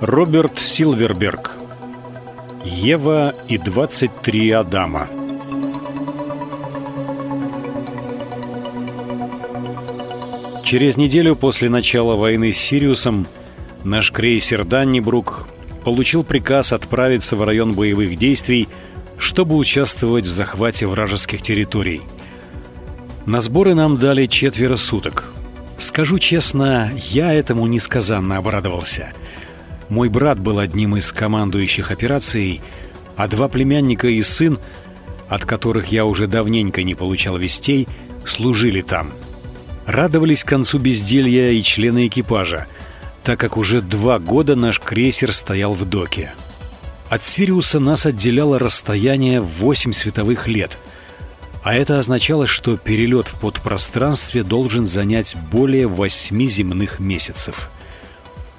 Роберт Силверберг Ева и 23 Адама Через неделю после начала войны с Сириусом наш крейсер «Даннибрук» получил приказ отправиться в район боевых действий, чтобы участвовать в захвате вражеских территорий. На сборы нам дали четверо суток. Скажу честно, я этому несказанно обрадовался. Мой брат был одним из командующих операцией, а два племянника и сын, от которых я уже давненько не получал вестей, служили там. Радовались концу безделья и члены экипажа — так как уже два года наш крейсер стоял в доке. От Сириуса нас отделяло расстояние в 8 световых лет, а это означало, что перелет в подпространстве должен занять более 8 земных месяцев.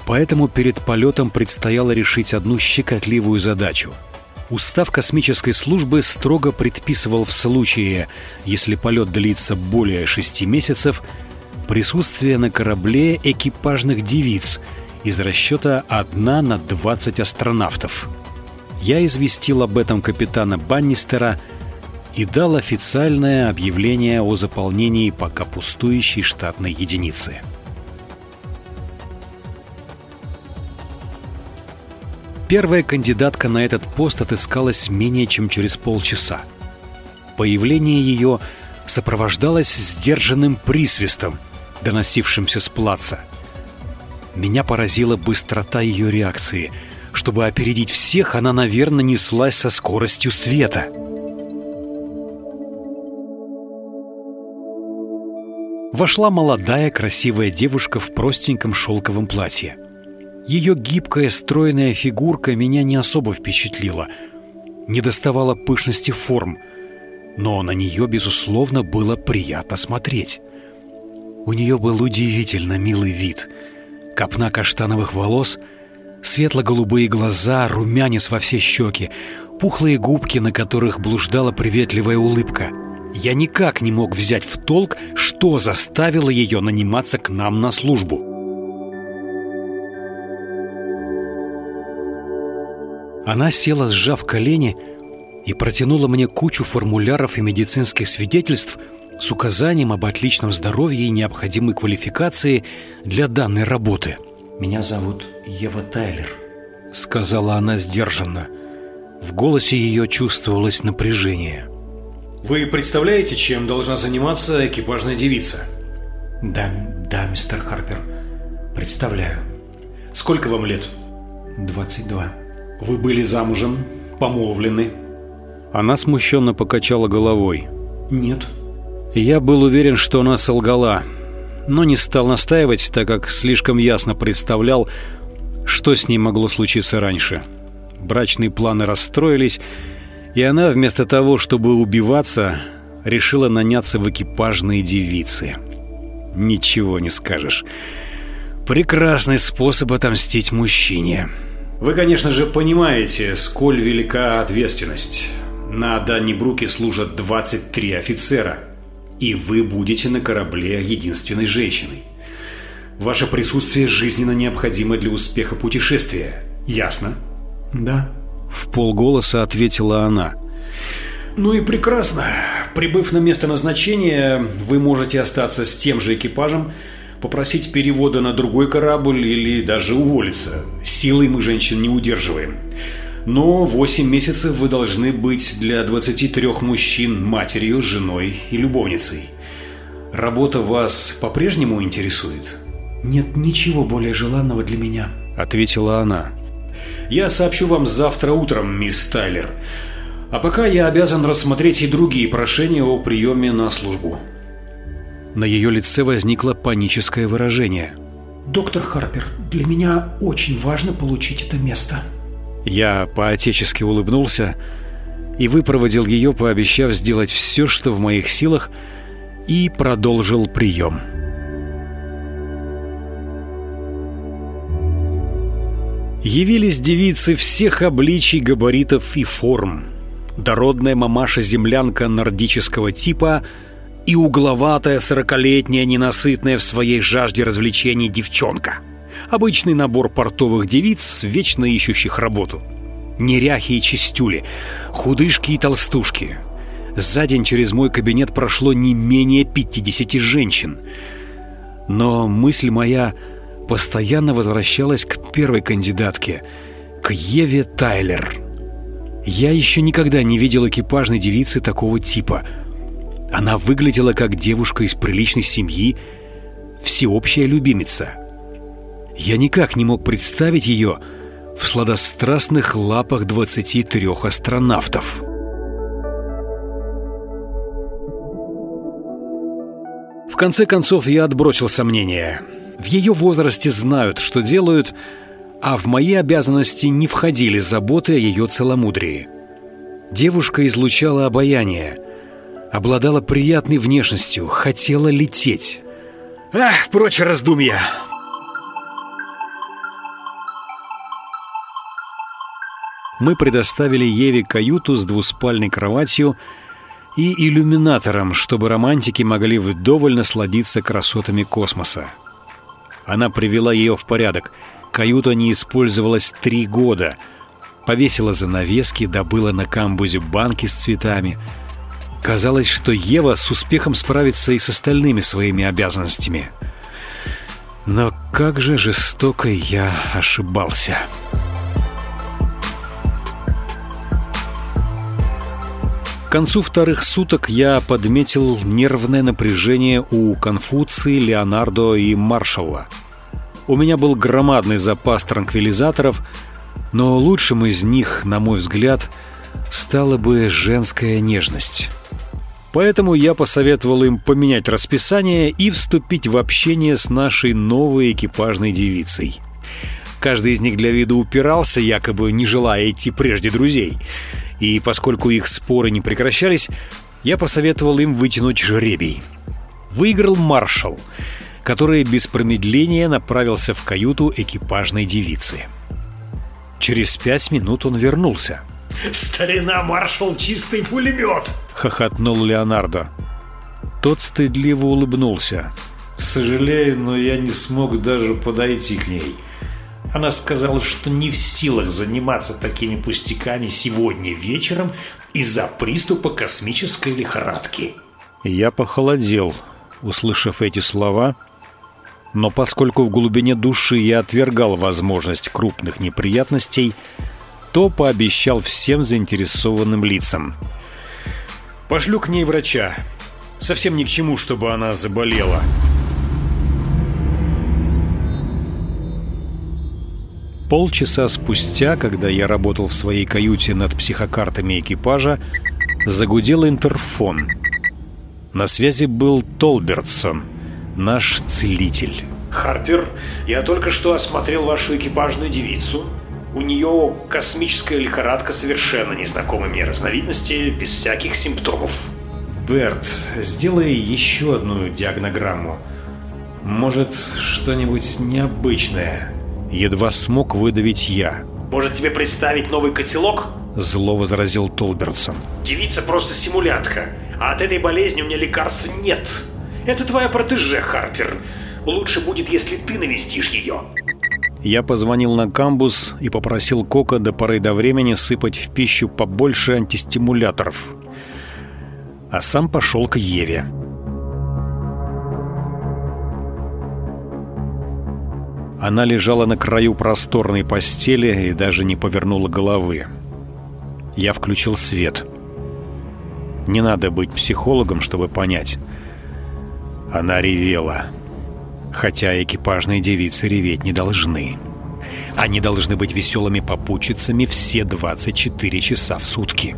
Поэтому перед полетом предстояло решить одну щекотливую задачу. Устав космической службы строго предписывал в случае, если полет длится более 6 месяцев – присутствие на корабле экипажных девиц из расчета 1 на 20 астронавтов. Я известил об этом капитана Баннистера и дал официальное объявление о заполнении пока пустующей штатной единицы. Первая кандидатка на этот пост отыскалась менее чем через полчаса. Появление ее сопровождалось сдержанным присвистом – доносившимся с плаца. Меня поразила быстрота ее реакции. Чтобы опередить всех, она, наверное, неслась со скоростью света. Вошла молодая красивая девушка в простеньком шелковом платье. Ее гибкая стройная фигурка меня не особо впечатлила. Не доставала пышности форм, но на нее, безусловно, было приятно смотреть. У нее был удивительно милый вид. Копна каштановых волос, светло-голубые глаза, румянец во все щеки, пухлые губки, на которых блуждала приветливая улыбка. Я никак не мог взять в толк, что заставило ее наниматься к нам на службу. Она села, сжав колени, и протянула мне кучу формуляров и медицинских свидетельств – с указанием об отличном здоровье и необходимой квалификации для данной работы. «Меня зовут Ева Тайлер», — сказала она сдержанно. В голосе ее чувствовалось напряжение. «Вы представляете, чем должна заниматься экипажная девица?» «Да, да, мистер Харпер, представляю». «Сколько вам лет?» «22». «Вы были замужем, помолвлены?» Она смущенно покачала головой. «Нет». Я был уверен, что она солгала, но не стал настаивать, так как слишком ясно представлял, что с ней могло случиться раньше. Брачные планы расстроились, и она вместо того, чтобы убиваться, решила наняться в экипажные девицы. Ничего не скажешь. Прекрасный способ отомстить мужчине. Вы, конечно же, понимаете, сколь велика ответственность. На Даннибруке служат 23 офицера – и вы будете на корабле единственной женщиной. Ваше присутствие жизненно необходимо для успеха путешествия. Ясно? Да. В полголоса ответила она. Ну и прекрасно. Прибыв на место назначения, вы можете остаться с тем же экипажем, попросить перевода на другой корабль или даже уволиться. Силой мы женщин не удерживаем. Но 8 месяцев вы должны быть для 23 мужчин матерью, женой и любовницей. Работа вас по-прежнему интересует? Нет ничего более желанного для меня, ответила она. Я сообщу вам завтра утром, мисс Тайлер. А пока я обязан рассмотреть и другие прошения о приеме на службу. На ее лице возникло паническое выражение. «Доктор Харпер, для меня очень важно получить это место», я поотечески улыбнулся и выпроводил ее, пообещав сделать все, что в моих силах, и продолжил прием. Явились девицы всех обличий, габаритов и форм. Дородная мамаша-землянка нордического типа и угловатая сорокалетняя, ненасытная в своей жажде развлечений девчонка. Обычный набор портовых девиц, вечно ищущих работу. Неряхи и чистюли, худышки и толстушки. За день через мой кабинет прошло не менее 50 женщин. Но мысль моя постоянно возвращалась к первой кандидатке, к Еве Тайлер. Я еще никогда не видел экипажной девицы такого типа. Она выглядела как девушка из приличной семьи, всеобщая любимица. Я никак не мог представить ее в сладострастных лапах 23 астронавтов. В конце концов я отбросил сомнения. В ее возрасте знают, что делают, а в мои обязанности не входили заботы о ее целомудрии. Девушка излучала обаяние, обладала приятной внешностью, хотела лететь. Ах, прочь раздумья! Мы предоставили Еве каюту с двуспальной кроватью и иллюминатором, чтобы романтики могли вдоволь насладиться красотами космоса. Она привела ее в порядок. Каюта не использовалась три года. Повесила занавески, добыла на камбузе банки с цветами. Казалось, что Ева с успехом справится и с остальными своими обязанностями. Но как же жестоко я ошибался. Концу вторых суток я подметил нервное напряжение у Конфуции, Леонардо и Маршалла. У меня был громадный запас транквилизаторов, но лучшим из них, на мой взгляд, стала бы женская нежность. Поэтому я посоветовал им поменять расписание и вступить в общение с нашей новой экипажной девицей. Каждый из них для вида упирался, якобы не желая идти прежде друзей – и поскольку их споры не прекращались, я посоветовал им вытянуть жребий. Выиграл маршал, который без промедления направился в каюту экипажной девицы. Через пять минут он вернулся. «Старина маршал, чистый пулемет!» — хохотнул Леонардо. Тот стыдливо улыбнулся. «Сожалею, но я не смог даже подойти к ней». Она сказала, что не в силах заниматься такими пустяками сегодня вечером из-за приступа космической лихорадки. Я похолодел, услышав эти слова, но поскольку в глубине души я отвергал возможность крупных неприятностей, то пообещал всем заинтересованным лицам. «Пошлю к ней врача. Совсем ни к чему, чтобы она заболела». Полчаса спустя, когда я работал в своей каюте над психокартами экипажа, загудел интерфон. На связи был Толбертсон, наш целитель. «Харпер, я только что осмотрел вашу экипажную девицу. У нее космическая лихорадка совершенно незнакомой мне разновидности, без всяких симптомов». «Берт, сделай еще одну диагнограмму. Может, что-нибудь необычное?» Едва смог выдавить я. «Может тебе представить новый котелок?» Зло возразил Толбертсон. «Девица просто симулянтка, а от этой болезни у меня лекарств нет. Это твоя протеже, Харпер. Лучше будет, если ты навестишь ее». Я позвонил на камбус и попросил Кока до поры до времени сыпать в пищу побольше антистимуляторов. А сам пошел к Еве. Она лежала на краю просторной постели и даже не повернула головы. Я включил свет. Не надо быть психологом, чтобы понять. Она ревела. Хотя экипажные девицы реветь не должны. Они должны быть веселыми попутчицами все 24 часа в сутки.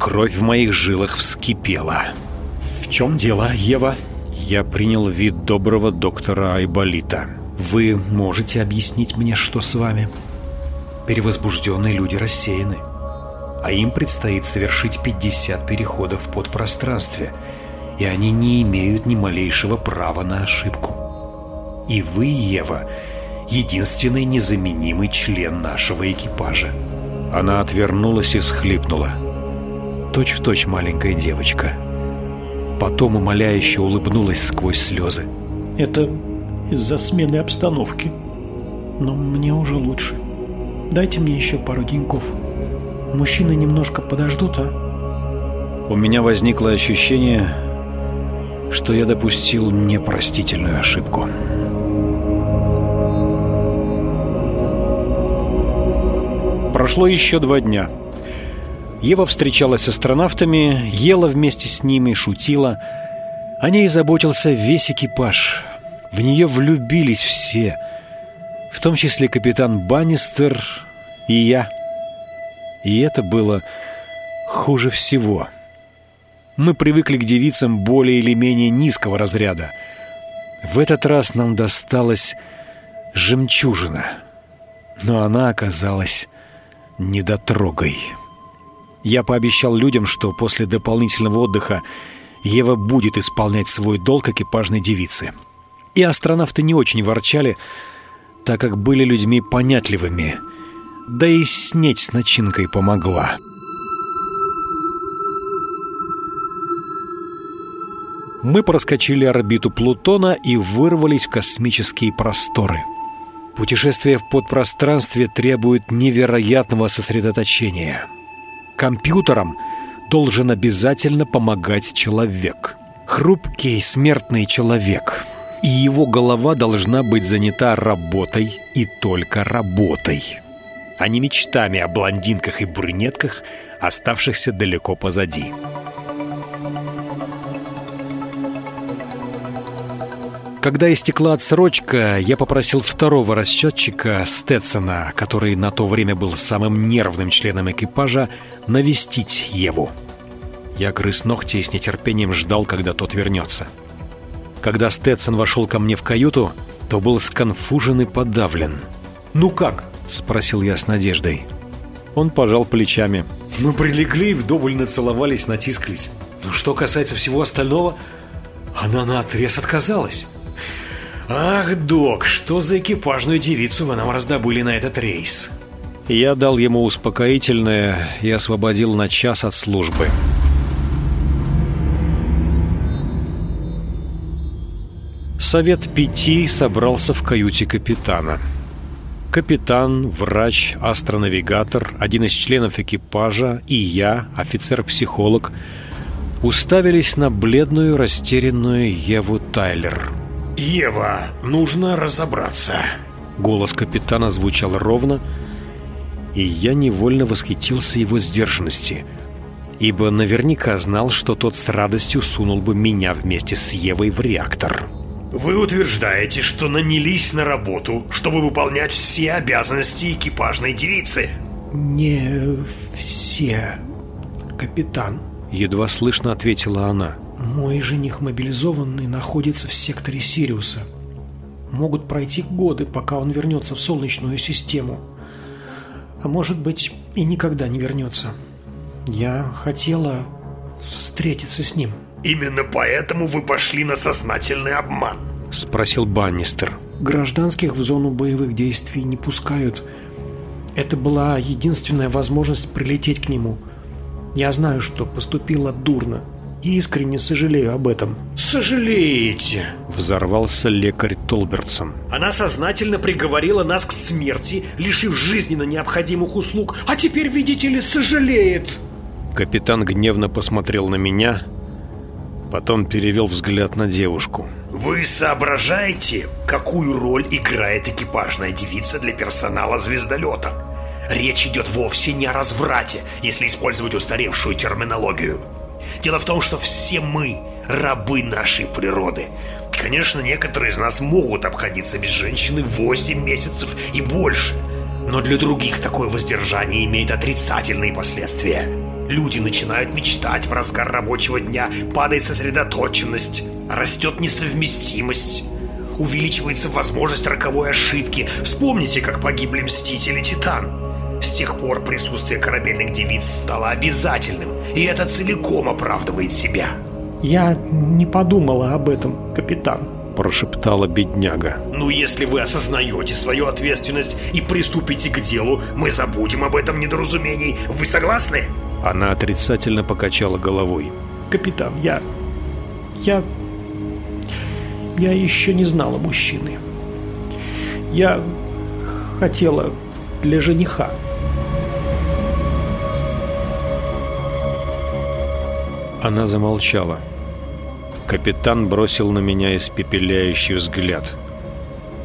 Кровь в моих жилах вскипела. «В чем дело, Ева?» Я принял вид доброго доктора Айболита. Вы можете объяснить мне, что с вами? Перевозбужденные люди рассеяны, а им предстоит совершить 50 переходов в подпространстве, и они не имеют ни малейшего права на ошибку. И вы, Ева, единственный незаменимый член нашего экипажа. Она отвернулась и всхлипнула. Точь в точь маленькая девочка. Потом умоляюще улыбнулась сквозь слезы. Это из-за смены обстановки. Но мне уже лучше. Дайте мне еще пару деньков. Мужчины немножко подождут, а? У меня возникло ощущение, что я допустил непростительную ошибку. Прошло еще два дня. Ева встречалась с астронавтами, ела вместе с ними, шутила. О ней заботился весь экипаж. В нее влюбились все, в том числе капитан Баннистер и я. И это было хуже всего. Мы привыкли к девицам более или менее низкого разряда. В этот раз нам досталась жемчужина. Но она оказалась недотрогой. Я пообещал людям, что после дополнительного отдыха Ева будет исполнять свой долг экипажной девицы. И астронавты не очень ворчали, так как были людьми понятливыми. Да и снеть с начинкой помогла. Мы проскочили орбиту Плутона и вырвались в космические просторы. Путешествие в подпространстве требует невероятного сосредоточения. Компьютерам должен обязательно помогать человек. Хрупкий смертный человек. И его голова должна быть занята работой и только работой. А не мечтами о блондинках и брюнетках, оставшихся далеко позади. Когда истекла отсрочка, я попросил второго расчетчика, Стетсона, который на то время был самым нервным членом экипажа, навестить Еву. Я грыз ногти и с нетерпением ждал, когда тот вернется. Когда Стетсон вошел ко мне в каюту, то был сконфужен и подавлен. «Ну как?» — спросил я с надеждой. Он пожал плечами. «Мы прилегли, вдоволь нацеловались, натискались. Но что касается всего остального, она наотрез отказалась». «Ах, док, что за экипажную девицу вы нам раздобыли на этот рейс?» Я дал ему успокоительное и освободил на час от службы. Совет пяти собрался в каюте капитана. Капитан, врач, астронавигатор, один из членов экипажа и я, офицер-психолог, уставились на бледную, растерянную Еву Тайлер – «Ева, нужно разобраться». Голос капитана звучал ровно, и я невольно восхитился его сдержанности, ибо наверняка знал, что тот с радостью сунул бы меня вместе с Евой в реактор. Вы утверждаете, что нанялись на работу, чтобы выполнять все обязанности экипажной девицы? Не все, капитан. Едва слышно ответила она. Мой жених мобилизованный находится в секторе Сириуса. Могут пройти годы, пока он вернется в Солнечную систему. А может быть, и никогда не вернется. Я хотела встретиться с ним. Именно поэтому вы пошли на сознательный обман? Спросил Баннистер. Гражданских в зону боевых действий не пускают. Это была единственная возможность прилететь к нему. Я знаю, что поступила дурно и искренне сожалею об этом. «Сожалеете?» – взорвался лекарь Толбертсон. «Она сознательно приговорила нас к смерти, лишив жизненно необходимых услуг, а теперь, видите ли, сожалеет!» Капитан гневно посмотрел на меня, потом перевел взгляд на девушку. «Вы соображаете, какую роль играет экипажная девица для персонала звездолета?» Речь идет вовсе не о разврате, если использовать устаревшую терминологию. Дело в том, что все мы рабы нашей природы. Конечно, некоторые из нас могут обходиться без женщины 8 месяцев и больше. Но для других такое воздержание имеет отрицательные последствия. Люди начинают мечтать в разгар рабочего дня, падает сосредоточенность, растет несовместимость, увеличивается возможность роковой ошибки. Вспомните, как погибли Мстители Титан. С тех пор присутствие корабельных девиц стало обязательным, и это целиком оправдывает себя. Я не подумала об этом, капитан. Прошептала бедняга. Ну, если вы осознаете свою ответственность и приступите к делу, мы забудем об этом недоразумении. Вы согласны? Она отрицательно покачала головой. Капитан, я... Я... Я еще не знала мужчины. Я хотела для жениха. Она замолчала. Капитан бросил на меня испепеляющий взгляд.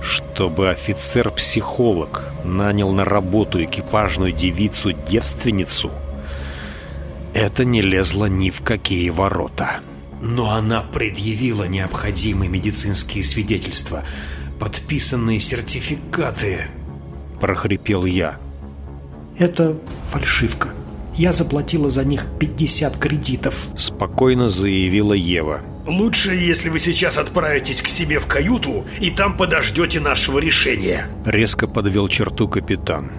Чтобы офицер-психолог нанял на работу экипажную девицу-девственницу, это не лезло ни в какие ворота. Но она предъявила необходимые медицинские свидетельства, подписанные сертификаты. Прохрипел я. Это фальшивка. Я заплатила за них 50 кредитов. Спокойно заявила Ева. Лучше, если вы сейчас отправитесь к себе в каюту и там подождете нашего решения. Резко подвел черту капитан.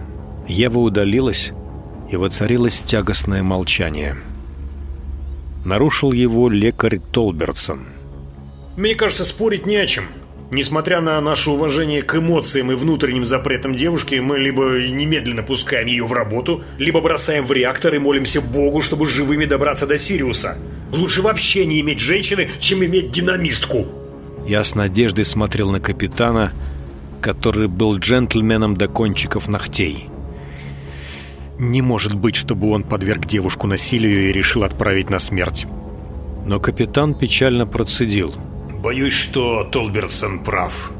Ева удалилась, и воцарилось тягостное молчание. Нарушил его лекарь Толбертсон. Мне кажется, спорить не о чем. Несмотря на наше уважение к эмоциям и внутренним запретам девушки, мы либо немедленно пускаем ее в работу, либо бросаем в реактор и молимся Богу, чтобы живыми добраться до Сириуса. Лучше вообще не иметь женщины, чем иметь динамистку. Я с надеждой смотрел на капитана, который был джентльменом до кончиков ногтей. Не может быть, чтобы он подверг девушку насилию и решил отправить на смерть. Но капитан печально процедил – Боюсь, что Толбертсон прав.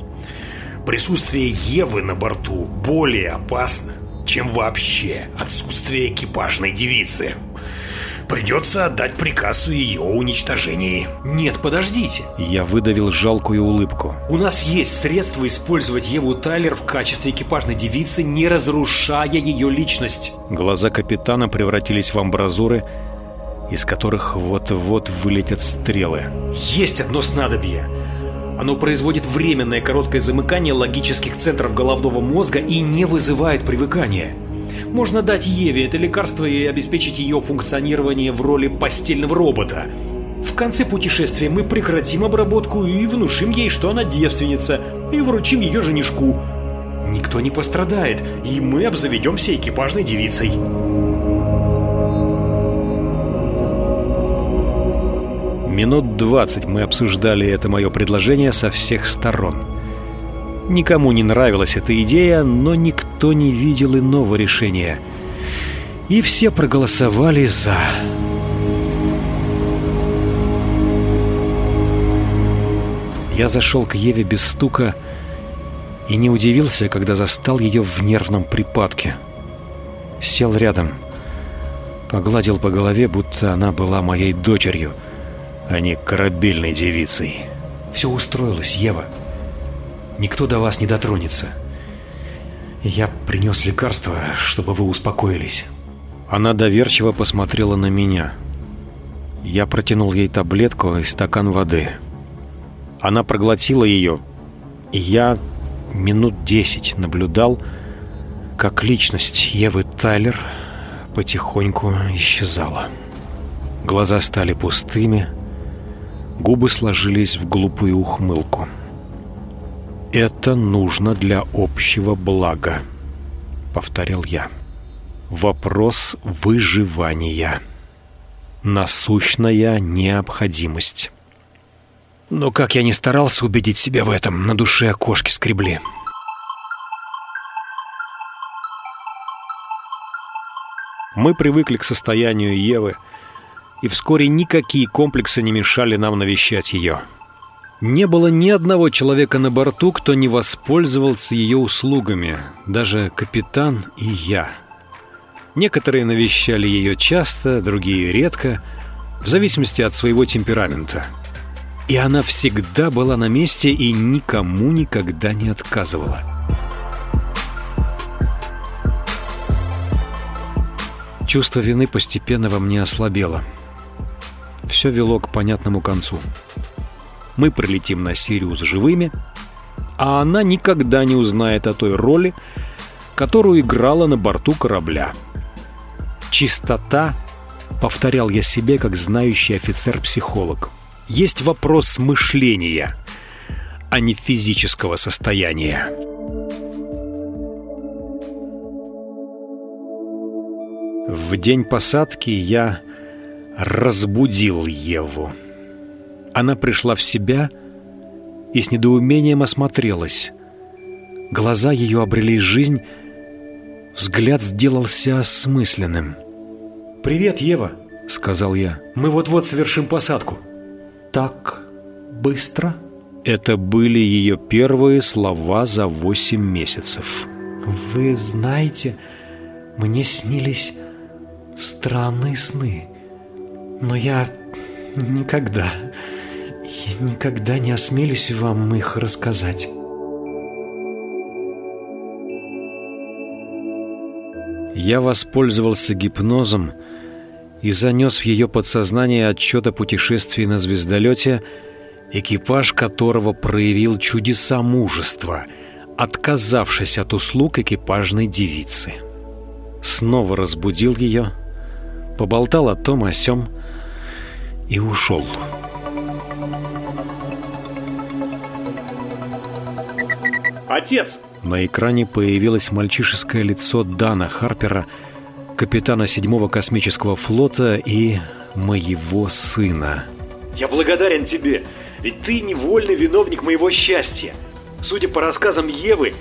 Присутствие Евы на борту более опасно, чем вообще отсутствие экипажной девицы. Придется отдать приказ о ее уничтожении. Нет, подождите. Я выдавил жалкую улыбку. У нас есть средства использовать Еву Тайлер в качестве экипажной девицы, не разрушая ее личность. Глаза капитана превратились в амбразуры, из которых вот-вот вылетят стрелы. Есть одно снадобье. Оно производит временное короткое замыкание логических центров головного мозга и не вызывает привыкания. Можно дать Еве это лекарство и обеспечить ее функционирование в роли постельного робота. В конце путешествия мы прекратим обработку и внушим ей, что она девственница, и вручим ее женишку. Никто не пострадает, и мы обзаведемся экипажной девицей. Минут двадцать мы обсуждали это мое предложение со всех сторон. Никому не нравилась эта идея, но никто не видел иного решения. И все проголосовали «за». Я зашел к Еве без стука и не удивился, когда застал ее в нервном припадке. Сел рядом, погладил по голове, будто она была моей дочерью — а не корабельной девицей. Все устроилось, Ева. Никто до вас не дотронется. Я принес лекарство, чтобы вы успокоились. Она доверчиво посмотрела на меня. Я протянул ей таблетку и стакан воды. Она проглотила ее, и я минут десять наблюдал, как личность Евы Тайлер потихоньку исчезала. Глаза стали пустыми, Губы сложились в глупую ухмылку. «Это нужно для общего блага», — повторял я. «Вопрос выживания. Насущная необходимость». Но как я не старался убедить себя в этом, на душе окошки скребли. Мы привыкли к состоянию Евы — и вскоре никакие комплексы не мешали нам навещать ее. Не было ни одного человека на борту, кто не воспользовался ее услугами, даже капитан и я. Некоторые навещали ее часто, другие редко, в зависимости от своего темперамента. И она всегда была на месте и никому никогда не отказывала. Чувство вины постепенно во мне ослабело – все вело к понятному концу. Мы прилетим на Сириус живыми, а она никогда не узнает о той роли, которую играла на борту корабля. Чистота, повторял я себе как знающий офицер-психолог, есть вопрос мышления, а не физического состояния. В день посадки я разбудил Еву. Она пришла в себя и с недоумением осмотрелась. Глаза ее обрели жизнь, взгляд сделался осмысленным. «Привет, Ева!» — сказал я. «Мы вот-вот совершим посадку». «Так быстро?» Это были ее первые слова за восемь месяцев. «Вы знаете, мне снились странные сны, но я никогда, я никогда не осмелюсь вам их рассказать». Я воспользовался гипнозом и занес в ее подсознание отчет о путешествии на звездолете, экипаж которого проявил чудеса мужества, отказавшись от услуг экипажной девицы. Снова разбудил ее, поболтал о том о сём и ушел. Отец! На экране появилось мальчишеское лицо Дана Харпера, капитана седьмого космического флота и моего сына. Я благодарен тебе, ведь ты невольный виновник моего счастья. Судя по рассказам Евы,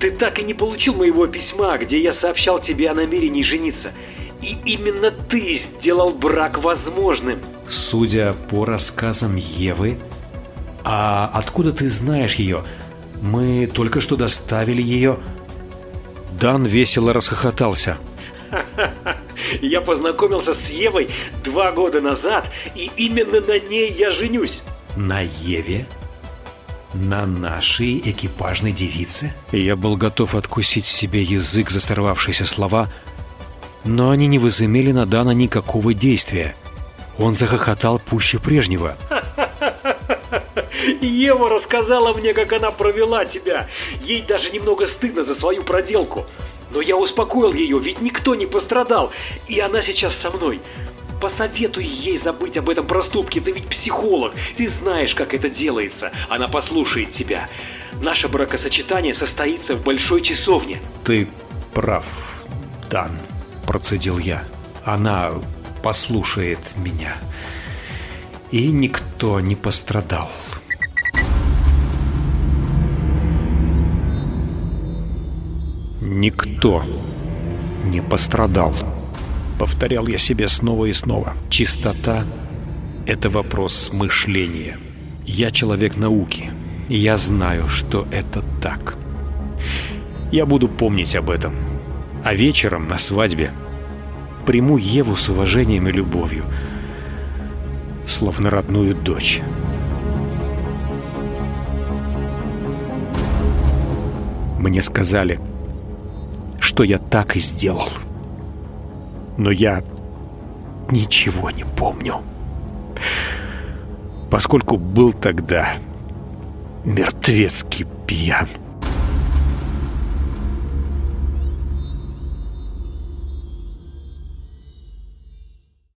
ты так и не получил моего письма, где я сообщал тебе о намерении жениться. И именно ты сделал брак возможным. Судя по рассказам Евы, а откуда ты знаешь ее? Мы только что доставили ее. Дан весело расхохотался. Я познакомился с Евой два года назад, и именно на ней я женюсь. На Еве? На нашей экипажной девице? Я был готов откусить себе язык за сорвавшиеся слова, но они не возымели на Дана никакого действия. Он захохотал пуще прежнего. Ева рассказала мне, как она провела тебя. Ей даже немного стыдно за свою проделку. Но я успокоил ее, ведь никто не пострадал, и она сейчас со мной. Посоветуй ей забыть об этом проступке, ты ведь психолог, ты знаешь, как это делается. Она послушает тебя. Наше бракосочетание состоится в большой часовне. Ты прав, Дан, процедил я. Она послушает меня. И никто не пострадал. Никто не пострадал. Повторял я себе снова и снова. Чистота — это вопрос мышления. Я человек науки, и я знаю, что это так. Я буду помнить об этом. А вечером на свадьбе приму Еву с уважением и любовью, словно родную дочь. Мне сказали — что я так и сделал. Но я ничего не помню. Поскольку был тогда мертвецкий пьян.